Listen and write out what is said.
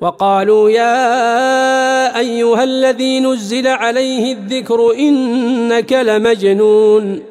وقالوا يا أيها الذي نزل عليه الذكر إنك لمجنون.